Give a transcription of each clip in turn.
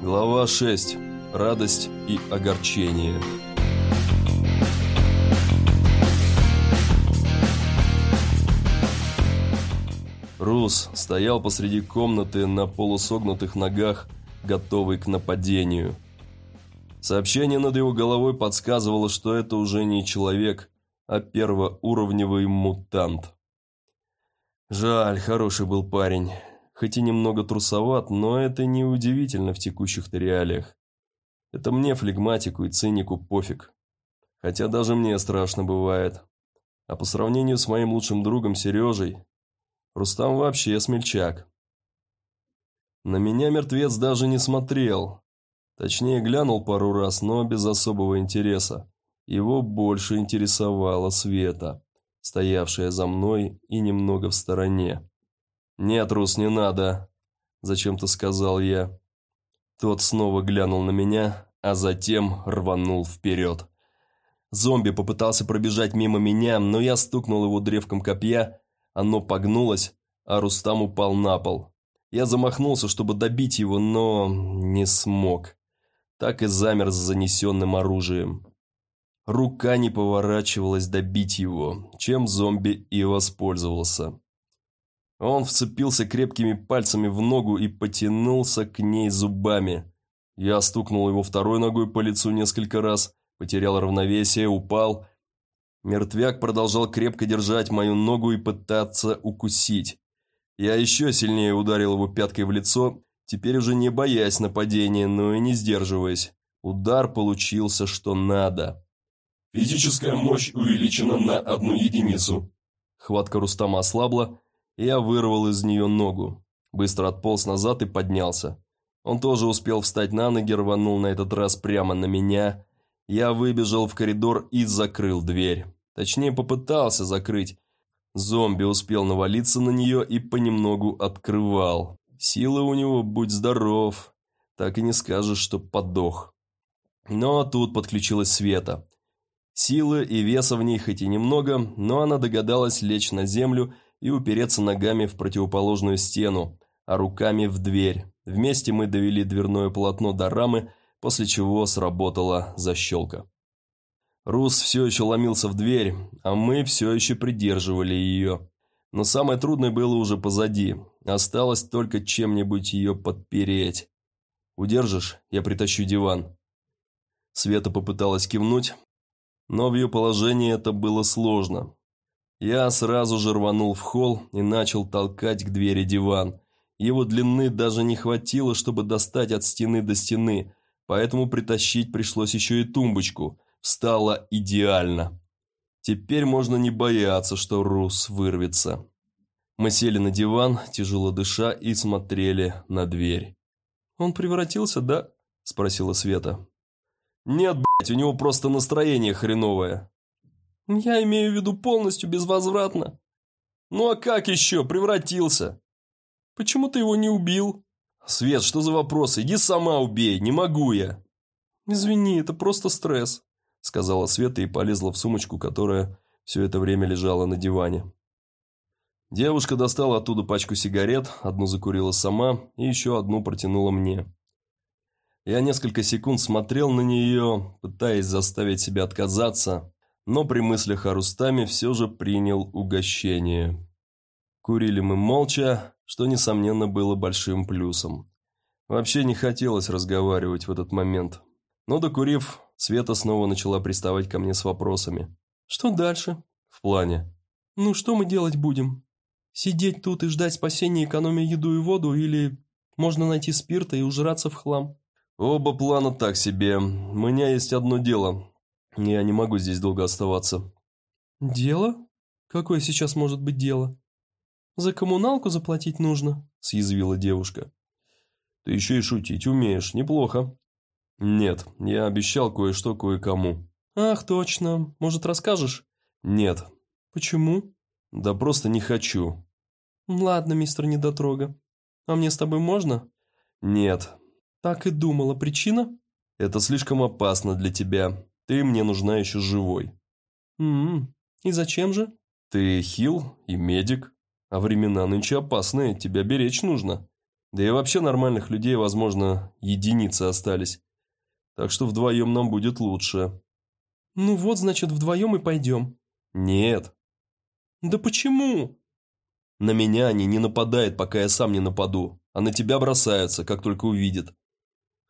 Глава 6. Радость и огорчение. Рус стоял посреди комнаты на полусогнутых ногах, готовый к нападению. Сообщение над его головой подсказывало, что это уже не человек, а первоуровневый мутант. Жаль, хороший был парень. Хоть и немного трусоват, но это не удивительно в текущих реалиях. Это мне, флегматику и цинику, пофиг. Хотя даже мне страшно бывает. А по сравнению с моим лучшим другом Сережей, Рустам вообще смельчак. На меня мертвец даже не смотрел. Точнее, глянул пару раз, но без особого интереса. Его больше интересовала Света, стоявшая за мной и немного в стороне. «Нет, Рус, не надо», – зачем-то сказал я. Тот снова глянул на меня, а затем рванул вперед. Зомби попытался пробежать мимо меня, но я стукнул его древком копья, оно погнулось, а Рустам упал на пол. Я замахнулся, чтобы добить его, но не смог. Так и замер с занесенным оружием. Рука не поворачивалась добить его, чем зомби и воспользовался. Он вцепился крепкими пальцами в ногу и потянулся к ней зубами. Я стукнул его второй ногой по лицу несколько раз, потерял равновесие, упал. Мертвяк продолжал крепко держать мою ногу и пытаться укусить. Я еще сильнее ударил его пяткой в лицо, теперь уже не боясь нападения, но и не сдерживаясь. Удар получился что надо. Физическая мощь увеличена на одну единицу. Хватка Рустама ослабла, я вырвал из нее ногу. Быстро отполз назад и поднялся. Он тоже успел встать на ноги, рванул на этот раз прямо на меня. Я выбежал в коридор и закрыл дверь. Точнее, попытался закрыть. Зомби успел навалиться на нее и понемногу открывал. Сила у него, будь здоров. Так и не скажешь, что подох. Но тут подключилась Света. Силы и веса в ней хоть и немного, но она догадалась лечь на землю упереться ногами в противоположную стену, а руками в дверь. Вместе мы довели дверное полотно до рамы, после чего сработала защелка. Рус все еще ломился в дверь, а мы все еще придерживали ее. Но самое трудное было уже позади. Осталось только чем-нибудь ее подпереть. «Удержишь? Я притащу диван». Света попыталась кивнуть, но в ее положении это было сложно. Я сразу же рванул в холл и начал толкать к двери диван. Его длины даже не хватило, чтобы достать от стены до стены, поэтому притащить пришлось еще и тумбочку. Встала идеально. Теперь можно не бояться, что Рус вырвется. Мы сели на диван, тяжело дыша, и смотрели на дверь. «Он превратился, да?» – спросила Света. «Нет, блядь, у него просто настроение хреновое. Я имею в виду полностью безвозвратно. Ну а как еще? Превратился. Почему ты его не убил? Свет, что за вопрос? Иди сама убей, не могу я. Извини, это просто стресс, сказала Света и полезла в сумочку, которая все это время лежала на диване. Девушка достала оттуда пачку сигарет, одну закурила сама и еще одну протянула мне. Я несколько секунд смотрел на нее, пытаясь заставить себя отказаться, но при мыслях о Рустаме все же принял угощение. Курили мы молча, что, несомненно, было большим плюсом. Вообще не хотелось разговаривать в этот момент. Но докурив, Света снова начала приставать ко мне с вопросами. «Что дальше?» «В плане?» «Ну, что мы делать будем? Сидеть тут и ждать спасения, экономя еду и воду, или можно найти спирта и ужраться в хлам?» «Оба плана так себе. У меня есть одно дело. Я не могу здесь долго оставаться. Дело? Какое сейчас может быть дело? За коммуналку заплатить нужно, съязвила девушка. Ты еще и шутить умеешь, неплохо. Нет, я обещал кое-что кое-кому. Ах, точно. Может, расскажешь? Нет. Почему? Да просто не хочу. Ладно, мистер Недотрога. А мне с тобой можно? Нет. Так и думала. Причина? Это слишком опасно для тебя. Ты мне нужна еще живой». «М-м, и зачем же?» «Ты хил и медик, а времена нынче опасные, тебя беречь нужно». Да и вообще нормальных людей, возможно, единицы остались. Так что вдвоем нам будет лучше. Ну вот, значит, вдвоем и пойдем. Нет. Да почему? На меня они не нападают, пока я сам не нападу, а на тебя бросаются, как только увидят.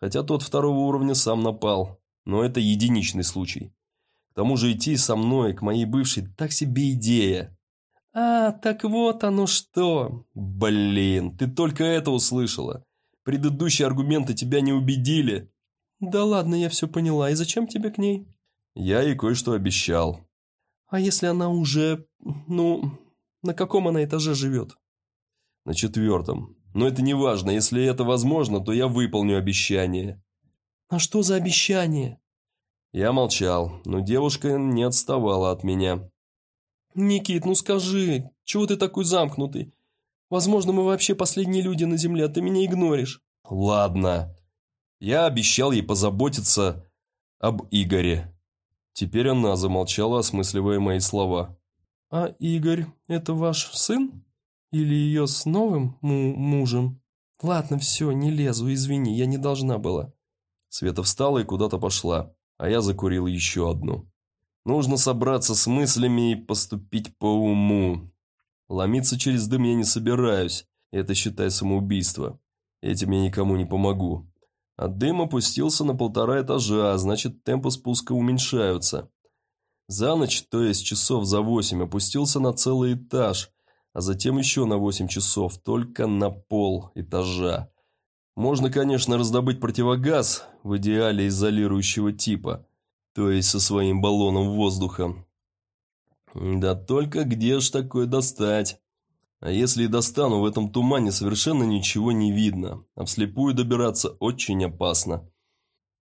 Хотя тот второго уровня сам напал, но это единичный случай. К тому же идти со мной, к моей бывшей, так себе идея. А, так вот оно что. Блин, ты только это услышала. Предыдущие аргументы тебя не убедили. Да ладно, я все поняла. И зачем тебе к ней? Я ей кое-что обещал. А если она уже... Ну, на каком она этаже живет? На четвертом. Но это не важно. Если это возможно, то я выполню обещание. А что за обещание? Я молчал, но девушка не отставала от меня. «Никит, ну скажи, чего ты такой замкнутый? Возможно, мы вообще последние люди на Земле, а ты меня игноришь». «Ладно». Я обещал ей позаботиться об Игоре. Теперь она замолчала, осмысливая мои слова. «А Игорь – это ваш сын? Или ее с новым му мужем? Ладно, все, не лезу, извини, я не должна была». Света встала и куда-то пошла, а я закурил еще одну. Нужно собраться с мыслями и поступить по уму. Ломиться через дым я не собираюсь, это считай самоубийство. Этим я никому не помогу. А дым опустился на полтора этажа, а значит темпы спуска уменьшаются. За ночь, то есть часов за восемь, опустился на целый этаж, а затем еще на восемь часов, только на пол этажа. Можно, конечно, раздобыть противогаз, в идеале изолирующего типа, то есть со своим баллоном воздуха. Да только где ж такое достать? А если и достану, в этом тумане совершенно ничего не видно, а вслепую добираться очень опасно.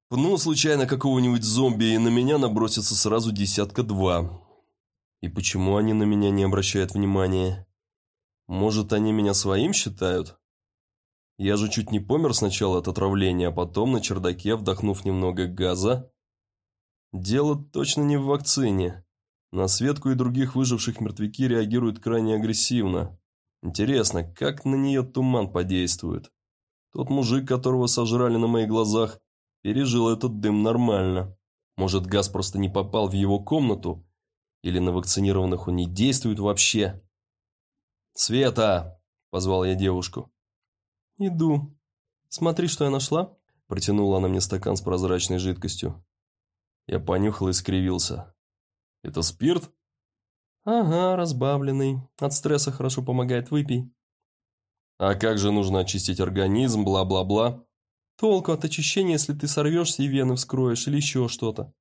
Пну случайно какого-нибудь зомби, и на меня набросится сразу десятка-два. И почему они на меня не обращают внимания? Может, они меня своим считают? Я же чуть не помер сначала от отравления, а потом на чердаке, вдохнув немного газа. Дело точно не в вакцине. На Светку и других выживших мертвяки реагируют крайне агрессивно. Интересно, как на нее туман подействует? Тот мужик, которого сожрали на моих глазах, пережил этот дым нормально. Может, газ просто не попал в его комнату? Или на вакцинированных он не действует вообще? «Света!» – позвал я девушку. «Иду. Смотри, что я нашла». Протянула она мне стакан с прозрачной жидкостью. Я понюхал и скривился. «Это спирт?» «Ага, разбавленный. От стресса хорошо помогает, выпей». «А как же нужно очистить организм, бла-бла-бла?» «Толку от очищения, если ты сорвешься и вены вскроешь или еще что-то».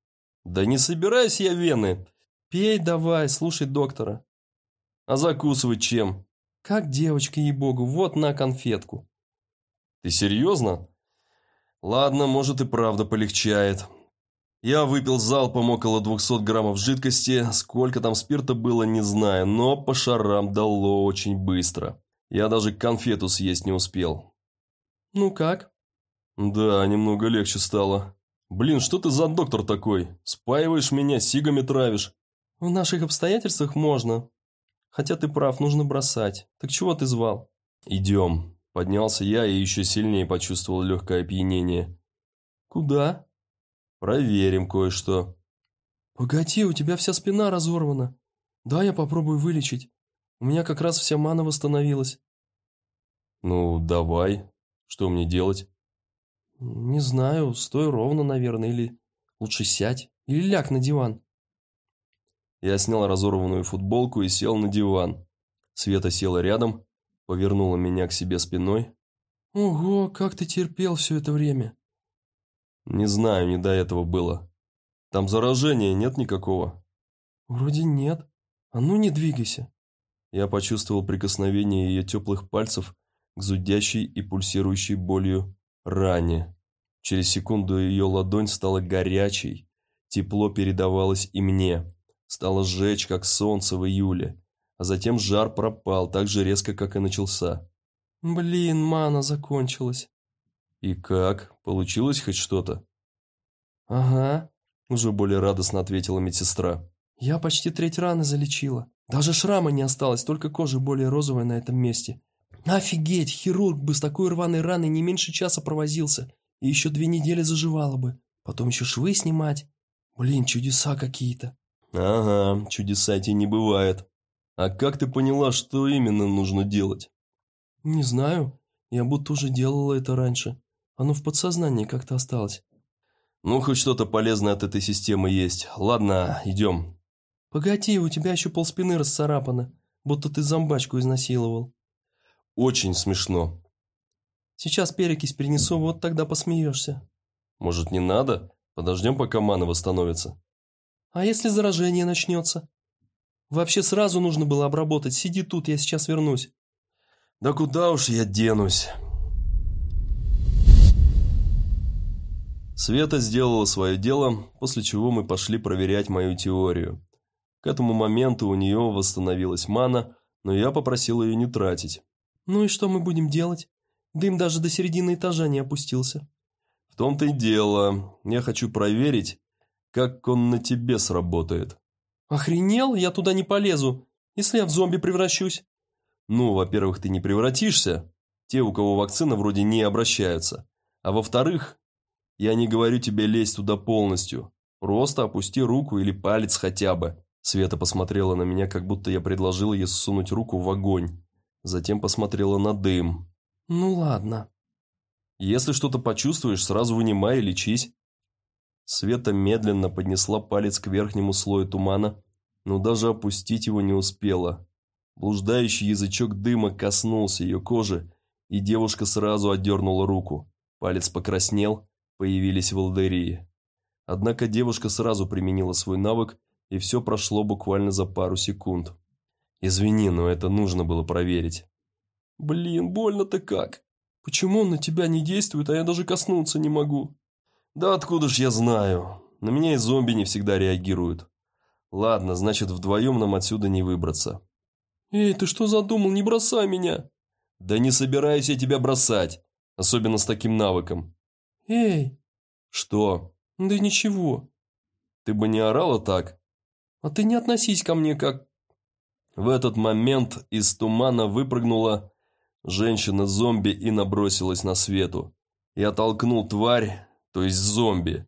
«Да не собираюсь я вены!» «Пей давай, слушай доктора». «А закусывать чем?» «Как девочка, ей-богу, вот на конфетку». «Ты серьезно?» «Ладно, может и правда полегчает. Я выпил залпом около 200 граммов жидкости, сколько там спирта было, не знаю, но по шарам дало очень быстро. Я даже конфету съесть не успел. «Ну как?» «Да, немного легче стало. Блин, что ты за доктор такой? Спаиваешь меня, сигами травишь?» «В наших обстоятельствах можно. Хотя ты прав, нужно бросать. Так чего ты звал?» «Идем». Поднялся я и еще сильнее почувствовал легкое опьянение. «Куда?» Проверим кое-что. Погоди, у тебя вся спина разорвана. Да, я попробую вылечить. У меня как раз вся мана восстановилась. Ну, давай. Что мне делать? Не знаю, стой ровно, наверное, или лучше сядь, или ляг на диван. Я снял разорванную футболку и сел на диван. Света села рядом, повернула меня к себе спиной. Ого, как ты терпел все это время. Не знаю, не до этого было. Там заражения нет никакого? Вроде нет. А ну не двигайся. Я почувствовал прикосновение ее теплых пальцев к зудящей и пульсирующей болью ране. Через секунду ее ладонь стала горячей. Тепло передавалось и мне. Стало сжечь, как солнце в июле. А затем жар пропал так же резко, как и начался. Блин, мана закончилась. «И как? Получилось хоть что-то?» «Ага», – уже более радостно ответила медсестра. «Я почти треть раны залечила. Даже шрама не осталось, только кожа более розовая на этом месте. Офигеть, хирург бы с такой рваной раной не меньше часа провозился. И еще две недели заживало бы. Потом еще швы снимать. Блин, чудеса какие-то. Ага, чудеса тебе не бывает. А как ты поняла, что именно нужно делать? Не знаю. Я будто уже делала это раньше. Оно в подсознании как-то осталось. Ну, хоть что-то полезное от этой системы есть. Ладно, идем. Погоди, у тебя еще полспины расцарапано. Будто ты зомбачку изнасиловал. Очень смешно. Сейчас перекись принесу, вот тогда посмеешься. Может, не надо? Подождем, пока мана восстановится. А если заражение начнется? Вообще сразу нужно было обработать. Сиди тут, я сейчас вернусь. Да куда уж я денусь. Света сделала свое дело, после чего мы пошли проверять мою теорию. К этому моменту у нее восстановилась мана, но я попросил ее не тратить. Ну и что мы будем делать? Дым даже до середины этажа не опустился. В том-то и дело. Я хочу проверить, как он на тебе сработает. Охренел? Я туда не полезу, если я в зомби превращусь. Ну, во-первых, ты не превратишься. Те, у кого вакцина, вроде не обращаются. А во-вторых, я не говорю тебе лезть туда полностью. Просто опусти руку или палец хотя бы. Света посмотрела на меня, как будто я предложил ей сунуть руку в огонь. Затем посмотрела на дым. Ну ладно. Если что-то почувствуешь, сразу вынимай и лечись. Света медленно поднесла палец к верхнему слою тумана, но даже опустить его не успела. Блуждающий язычок дыма коснулся ее кожи, и девушка сразу отдернула руку. Палец покраснел, появились волдырии. Однако девушка сразу применила свой навык, и все прошло буквально за пару секунд. «Извини, но это нужно было проверить». «Блин, больно-то как? Почему он на тебя не действует, а я даже коснуться не могу?» «Да откуда ж я знаю? На меня и зомби не всегда реагируют. Ладно, значит, вдвоем нам отсюда не выбраться». «Эй, ты что задумал? Не бросай меня!» «Да не собираюсь я тебя бросать, особенно с таким навыком. «Эй!» «Что?» «Да ничего». «Ты бы не орала так?» «А ты не относись ко мне как...» В этот момент из тумана выпрыгнула женщина-зомби и набросилась на свету. Я толкнул тварь, то есть зомби,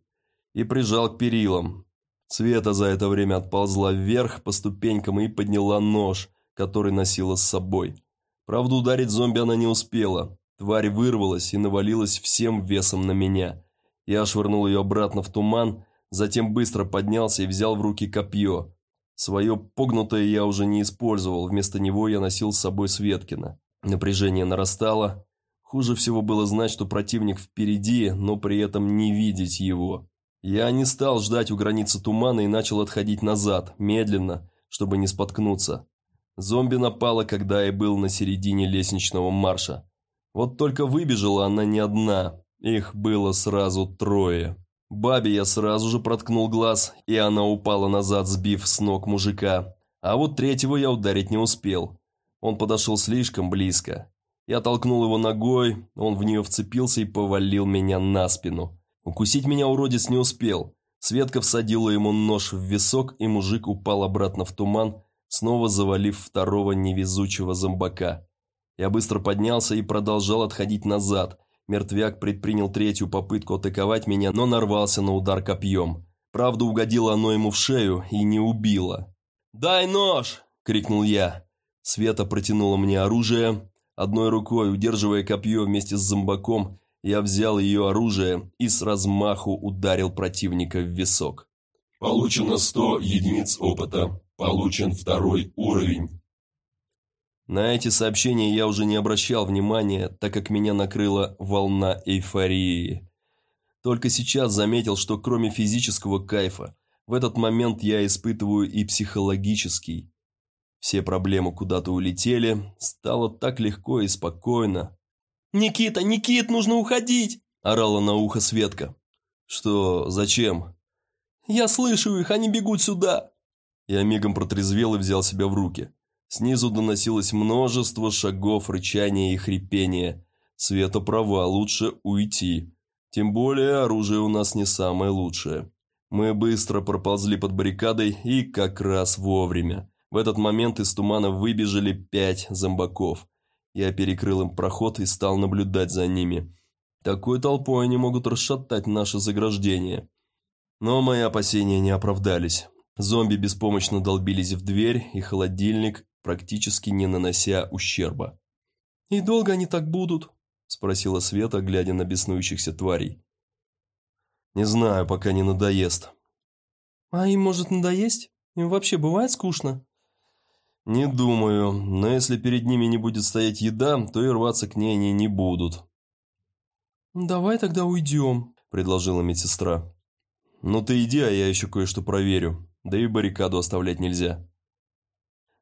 и прижал к перилам. Света за это время отползла вверх по ступенькам и подняла нож, который носила с собой. Правда, ударить зомби она не успела. Тварь вырвалась и навалилась всем весом на меня. Я швырнул ее обратно в туман, затем быстро поднялся и взял в руки копье. Свое погнутое я уже не использовал, вместо него я носил с собой Светкина. Напряжение нарастало. Хуже всего было знать, что противник впереди, но при этом не видеть его. Я не стал ждать у границы тумана и начал отходить назад, медленно, чтобы не споткнуться. Зомби напала, когда я был на середине лестничного марша. Вот только выбежала она не одна, их было сразу трое. Бабе я сразу же проткнул глаз, и она упала назад, сбив с ног мужика. А вот третьего я ударить не успел. Он подошел слишком близко. Я толкнул его ногой, он в нее вцепился и повалил меня на спину. Укусить меня уродец не успел. Светка всадила ему нож в висок, и мужик упал обратно в туман, снова завалив второго невезучего зомбака. Я быстро поднялся и продолжал отходить назад. Мертвяк предпринял третью попытку атаковать меня, но нарвался на удар копьем. Правда, угодило оно ему в шею и не убило. «Дай нож!» – крикнул я. Света протянула мне оружие. Одной рукой, удерживая копье вместе с зомбаком, я взял ее оружие и с размаху ударил противника в висок. Получено 100 единиц опыта. Получен второй уровень. На эти сообщения я уже не обращал внимания, так как меня накрыла волна эйфории. Только сейчас заметил, что кроме физического кайфа, в этот момент я испытываю и психологический. Все проблемы куда-то улетели, стало так легко и спокойно. «Никита, Никит, нужно уходить!» – орала на ухо Светка. «Что, зачем?» «Я слышу их, они бегут сюда!» Я мигом протрезвел и взял себя в руки. Снизу доносилось множество шагов, рычания и хрипения. Света права, лучше уйти. Тем более оружие у нас не самое лучшее. Мы быстро проползли под баррикадой и как раз вовремя. В этот момент из тумана выбежали пять зомбаков. Я перекрыл им проход и стал наблюдать за ними. Такой толпой они могут расшатать наше заграждение. Но мои опасения не оправдались. Зомби беспомощно долбились в дверь и холодильник, практически не нанося ущерба. «И долго они так будут?» – спросила Света, глядя на беснующихся тварей. «Не знаю, пока не надоест». «А им может надоесть? Им вообще бывает скучно?» «Не думаю, но если перед ними не будет стоять еда, то и рваться к ней они не будут». «Давай тогда уйдем», – предложила медсестра. «Ну ты иди, а я еще кое-что проверю. Да и баррикаду оставлять нельзя».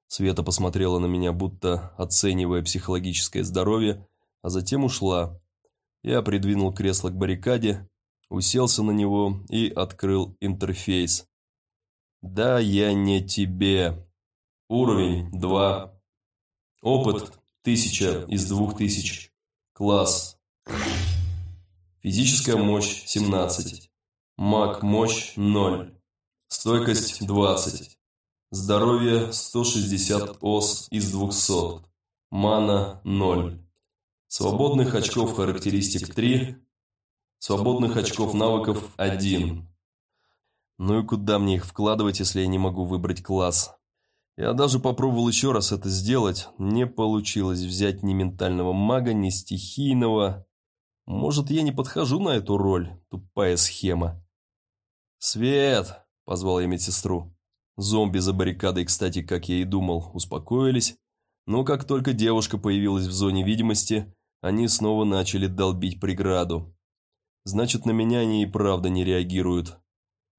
Света посмотрела на меня, будто оценивая психологическое здоровье, а затем ушла. Я придвинул кресло к баррикаде, уселся на него и открыл интерфейс. «Да, я не тебе. Уровень 2. Опыт 1000 из 2000. Класс. Физическая мощь 17. Маг мощь 0. Стойкость 20. Здоровье 160 ос из 200. Мана 0. Свободных очков характеристик 3. Свободных очков навыков 1. Ну и куда мне их вкладывать, если я не могу выбрать класс? Я даже попробовал еще раз это сделать. Не получилось взять ни ментального мага, ни стихийного. Может, я не подхожу на эту роль? Тупая схема. «Свет!» – позвал я медсестру. Зомби за баррикадой, кстати, как я и думал, успокоились. Но как только девушка появилась в зоне видимости, они снова начали долбить преграду. Значит, на меня они и правда не реагируют.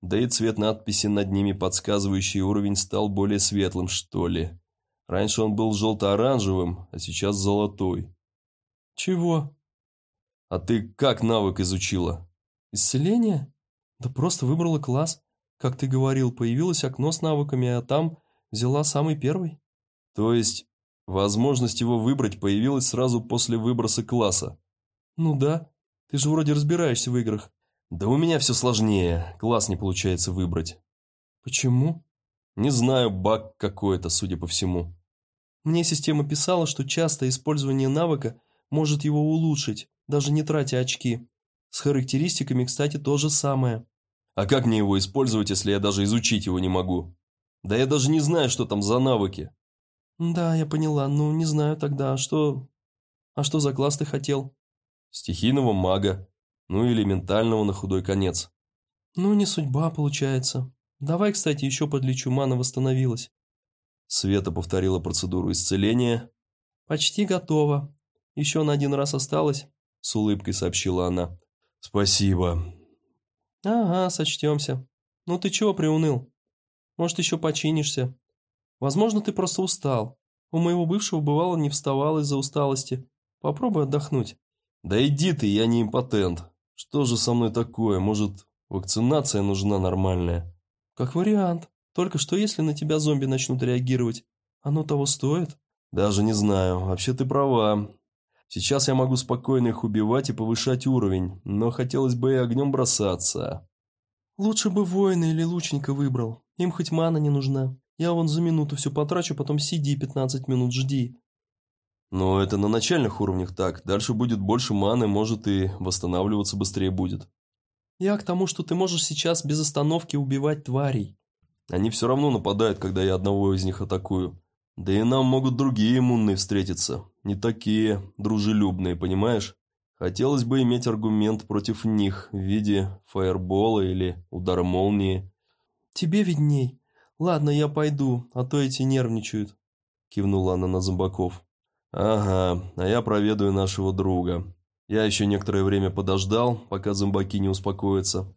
Да и цвет надписи над ними, подсказывающий уровень, стал более светлым, что ли. Раньше он был желто-оранжевым, а сейчас золотой. «Чего?» «А ты как навык изучила?» «Исцеление? Да просто выбрала класс. Как ты говорил, появилось окно с навыками, а там взяла самый первый». «То есть возможность его выбрать появилась сразу после выброса класса?» «Ну да. Ты же вроде разбираешься в играх». «Да у меня все сложнее. Класс не получается выбрать». «Почему?» «Не знаю, баг какой-то, судя по всему». Мне система писала, что частое использование навыка может его улучшить, даже не тратя очки. С характеристиками, кстати, то же самое. А как мне его использовать, если я даже изучить его не могу? Да я даже не знаю, что там за навыки. Да, я поняла. Ну, не знаю тогда. А что... А что за класс ты хотел? Стихийного мага. Ну или ментального на худой конец. Ну, не судьба, получается. Давай, кстати, еще подлечу, мана восстановилась. Света повторила процедуру исцеления. Почти готово. Еще на один раз осталось, с улыбкой сообщила она. Спасибо. Ага, сочтемся. Ну ты чего приуныл? Может, еще починишься? Возможно, ты просто устал. У моего бывшего бывало не вставал из-за усталости. Попробуй отдохнуть. Да иди ты, я не импотент. Что же со мной такое? Может, вакцинация нужна нормальная? Как вариант. Только что если на тебя зомби начнут реагировать, оно того стоит? Даже не знаю. Вообще ты права. Сейчас я могу спокойно их убивать и повышать уровень, но хотелось бы и огнем бросаться. Лучше бы воина или лучника выбрал. Им хоть мана не нужна. Я вон за минуту все потрачу, потом сиди 15 минут жди. Но это на начальных уровнях так. Дальше будет больше маны, может и восстанавливаться быстрее будет. Я к тому, что ты можешь сейчас без остановки убивать тварей. Они все равно нападают, когда я одного из них атакую. Да и нам могут другие иммунные встретиться. Не такие дружелюбные, понимаешь? Хотелось бы иметь аргумент против них в виде фаербола или удара молнии. Тебе видней. Ладно, я пойду, а то эти нервничают. Кивнула она на зомбаков. «Ага, а я проведаю нашего друга. Я еще некоторое время подождал, пока зомбаки не успокоятся.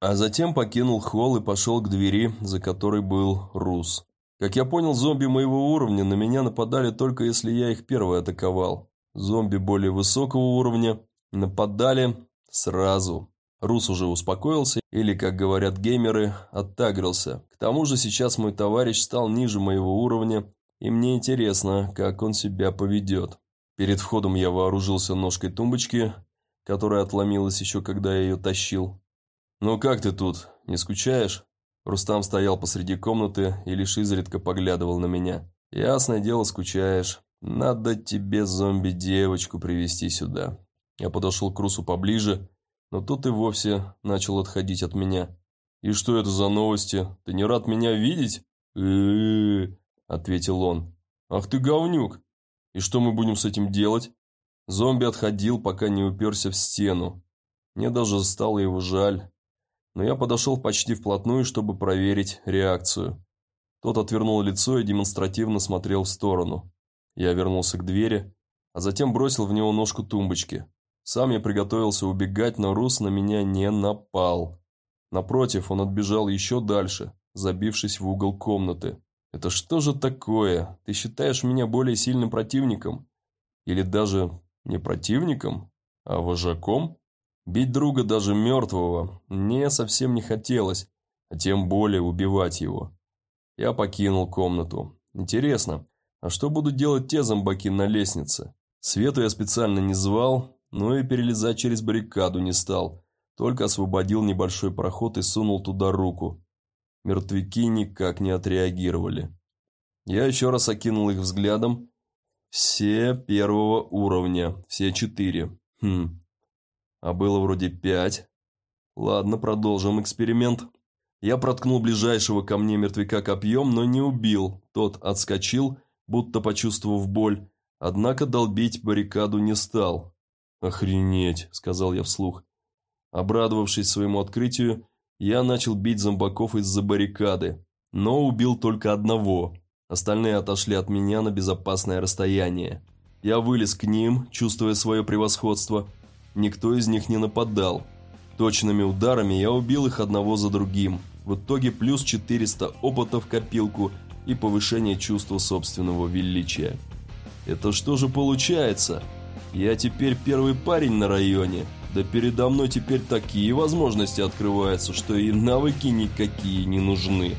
А затем покинул холл и пошел к двери, за которой был Рус. Как я понял, зомби моего уровня на меня нападали только если я их первый атаковал. Зомби более высокого уровня нападали сразу. Рус уже успокоился, или, как говорят геймеры, оттагрился. К тому же сейчас мой товарищ стал ниже моего уровня и мне интересно, как он себя поведет. Перед входом я вооружился ножкой тумбочки, которая отломилась еще когда я ее тащил. «Ну как ты тут? Не скучаешь?» Рустам стоял посреди комнаты и лишь изредка поглядывал на меня. «Ясное дело, скучаешь. «Надо тебе, зомби-девочку, привести сюда». Я подошел к Русу поближе, но тут и вовсе начал отходить от меня. «И что это за новости? Ты не рад меня видеть?» Ответил он. «Ах ты говнюк! И что мы будем с этим делать?» Зомби отходил, пока не уперся в стену. Мне даже стало его жаль. Но я подошел почти вплотную, чтобы проверить реакцию. Тот отвернул лицо и демонстративно смотрел в сторону. Я вернулся к двери, а затем бросил в него ножку тумбочки. Сам я приготовился убегать, но Рус на меня не напал. Напротив, он отбежал еще дальше, забившись в угол комнаты. «Это что же такое? Ты считаешь меня более сильным противником? Или даже не противником, а вожаком?» Бить друга даже мертвого мне совсем не хотелось, а тем более убивать его. Я покинул комнату. Интересно, а что будут делать те зомбаки на лестнице? Свету я специально не звал, но и перелезать через баррикаду не стал, только освободил небольшой проход и сунул туда руку. Мертвяки никак не отреагировали. Я еще раз окинул их взглядом. Все первого уровня, все четыре. Хм, а было вроде пять. Ладно, продолжим эксперимент. Я проткнул ближайшего ко мне мертвяка копьем, но не убил. Тот отскочил, будто почувствовав боль, однако долбить баррикаду не стал. «Охренеть», — сказал я вслух. Обрадовавшись своему открытию, я начал бить зомбаков из-за баррикады, но убил только одного. Остальные отошли от меня на безопасное расстояние. Я вылез к ним, чувствуя свое превосходство, Никто из них не нападал. Точными ударами я убил их одного за другим. В итоге плюс 400 опыта в копилку и повышение чувства собственного величия. Это что же получается? Я теперь первый парень на районе. Да передо мной теперь такие возможности открываются, что и навыки никакие не нужны.